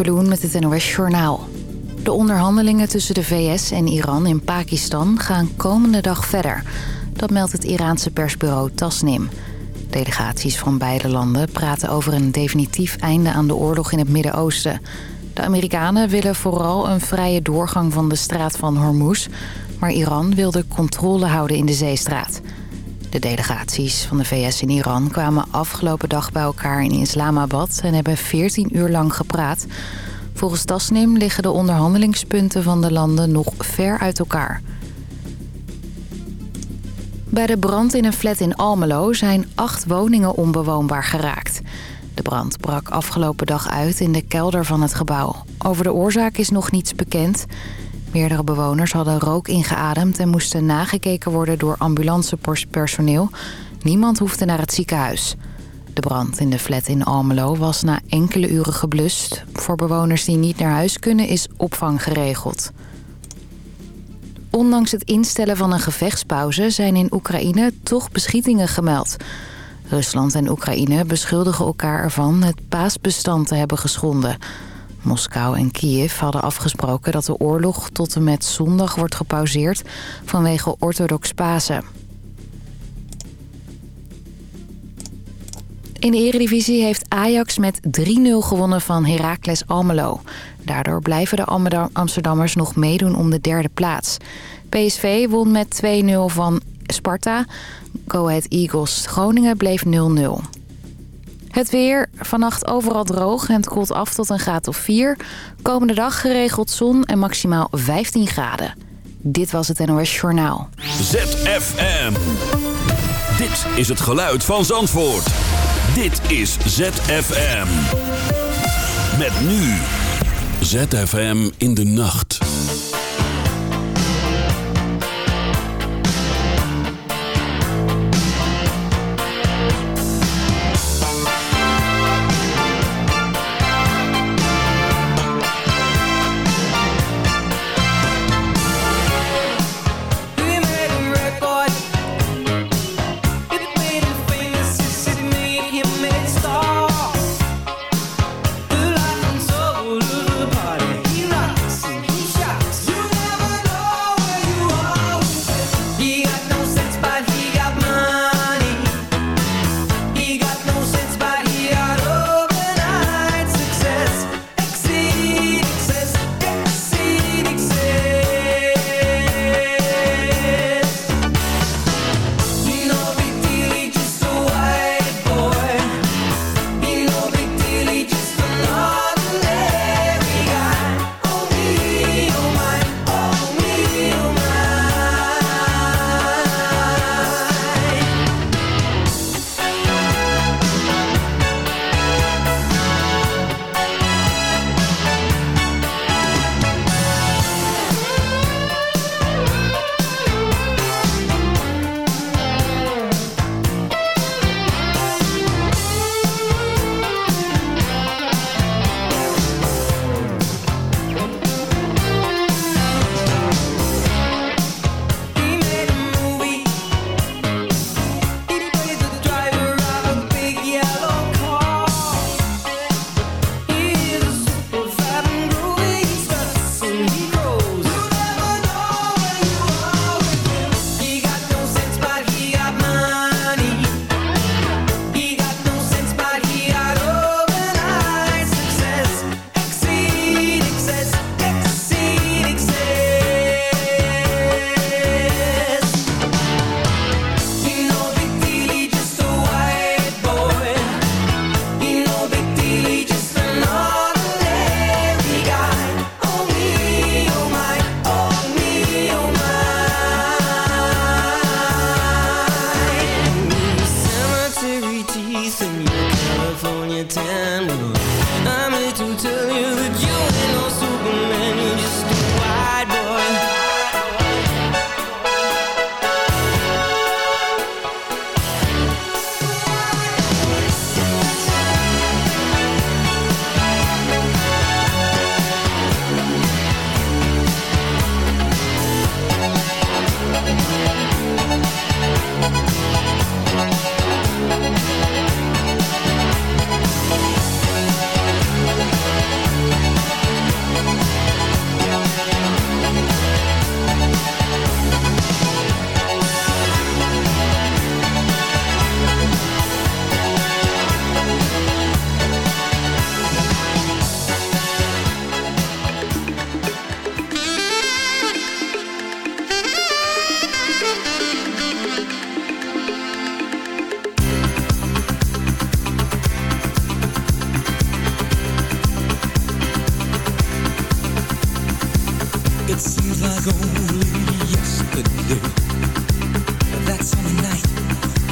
Met het NOS Journaal. De onderhandelingen tussen de VS en Iran in Pakistan gaan komende dag verder. Dat meldt het Iraanse persbureau Tasnim. Delegaties van beide landen praten over een definitief einde aan de oorlog in het Midden-Oosten. De Amerikanen willen vooral een vrije doorgang van de straat van Hormuz... maar Iran wil de controle houden in de zeestraat. De delegaties van de VS in Iran kwamen afgelopen dag bij elkaar in Islamabad... en hebben 14 uur lang gepraat. Volgens Tasnim liggen de onderhandelingspunten van de landen nog ver uit elkaar. Bij de brand in een flat in Almelo zijn acht woningen onbewoonbaar geraakt. De brand brak afgelopen dag uit in de kelder van het gebouw. Over de oorzaak is nog niets bekend... Meerdere bewoners hadden rook ingeademd en moesten nagekeken worden door ambulancepersoneel. Niemand hoefde naar het ziekenhuis. De brand in de flat in Almelo was na enkele uren geblust. Voor bewoners die niet naar huis kunnen is opvang geregeld. Ondanks het instellen van een gevechtspauze zijn in Oekraïne toch beschietingen gemeld. Rusland en Oekraïne beschuldigen elkaar ervan het paasbestand te hebben geschonden... Moskou en Kiev hadden afgesproken dat de oorlog tot en met zondag wordt gepauzeerd vanwege orthodox Pasen. In de eredivisie heeft Ajax met 3-0 gewonnen van Heracles Almelo. Daardoor blijven de Amsterdammers nog meedoen om de derde plaats. PSV won met 2-0 van Sparta. Go Ahead Eagles Groningen bleef 0-0. Het weer, vannacht overal droog en het koelt af tot een graad of 4. Komende dag geregeld zon en maximaal 15 graden. Dit was het NOS Journaal. ZFM. Dit is het geluid van Zandvoort. Dit is ZFM. Met nu. ZFM in de nacht.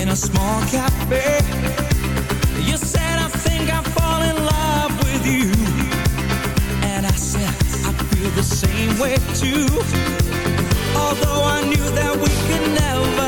in a small cafe. You said, I think I fall in love with you. And I said, I feel the same way too. Although I knew that we could never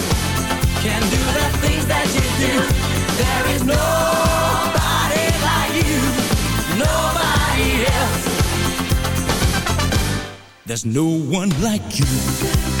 that you do. There is nobody like you, nobody else. There's no one like you.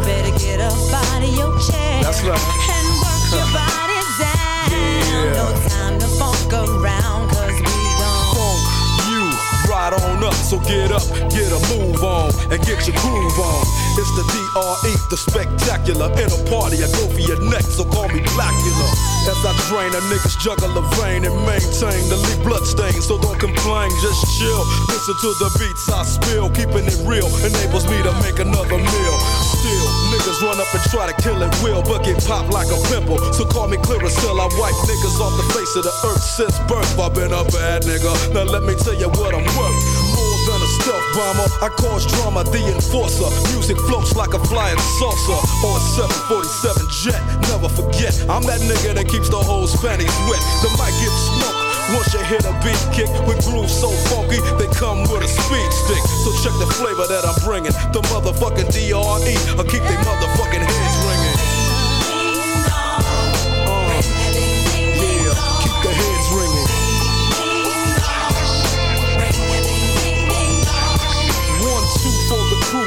You better get up out of your chair. That's right. And work your body down. Yeah. No time to funk around, cause we gon' Funk you right on up. So get up, get a move on, and get your groove on. It's the DRE, the spectacular. In a party, I go for your neck, so call me Blackula. As I drain a nigga's juggle of vein and maintain the lead blood stain. So don't complain, just chill. Listen to the beats I spill. Keeping it real enables me to make another meal. Still, niggas run up and try to kill it will, but get popped like a pimple. So call me Clearasil. I wipe niggas off the face of the earth since birth. I've been a bad nigga. Now let me tell you what I'm worth. More than a stealth bomber, I cause drama, the enforcer. Music floats like a flying saucer a 747 jet. Never forget, I'm that nigga that keeps the whole panties wet. The mic gets smoked. Once you hit a beat kick with grooves so funky, they come with a speed stick. So check the flavor that I'm bringing. The motherfucking DRE, I keep they motherfucking heads ringing. Uh, yeah, keep the heads ringing. One, two for the crew,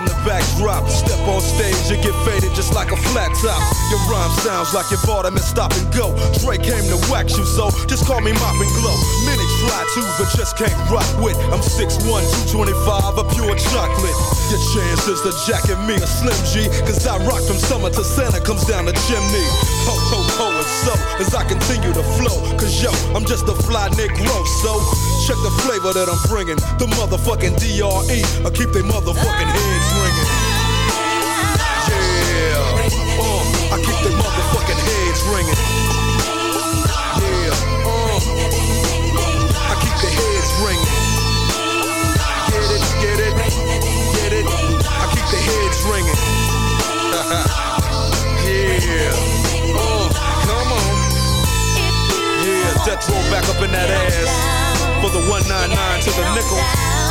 backdrop. Step on stage, you get faded just like a flat top. Your rhyme sounds like your bought them and stop and go. Dre came to wax you, so just call me Mop and Glow. Many try to, but just can't rock with. I'm 6'1, 225, a pure chocolate. Your chances to jacket me a Slim G, cause I rock from summer to Santa comes down the chimney. Ho, ho, ho, and so as I continue to flow, cause yo, I'm just a fly Negro, so check the flavor that I'm bringing. The motherfucking DRE, I keep they motherfucking heads ringing. Yeah, uh, I keep they motherfucking heads ringing. Yeah, uh, I keep the heads ringing. Get it, get it, get it. I keep the heads ringing. yeah, uh, come on. Yeah, Death Row back up in that ass for the 199 to the nickel.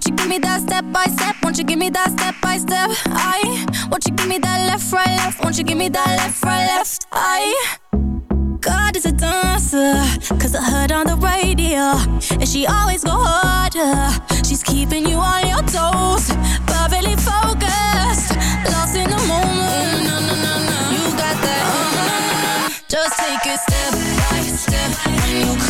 Won't you give me that step by step? Won't you give me that step by step? I won't you give me that left, right, left? Won't you give me that left, right, left? I God is a dancer, cause I heard on the radio, and she always go harder. She's keeping you on your toes, perfectly focused, lost in the moment. No, no, no, no. You got that. Uh. Just take it step by step when you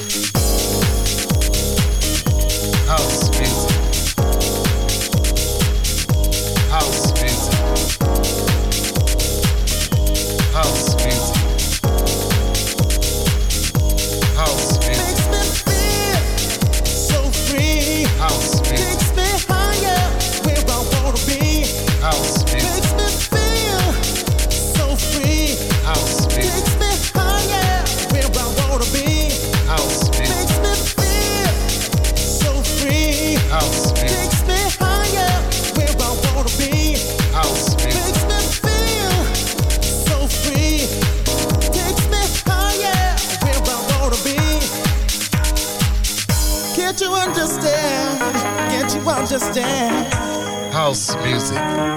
House music.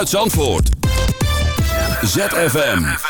Uit Zandvoort. ZFM.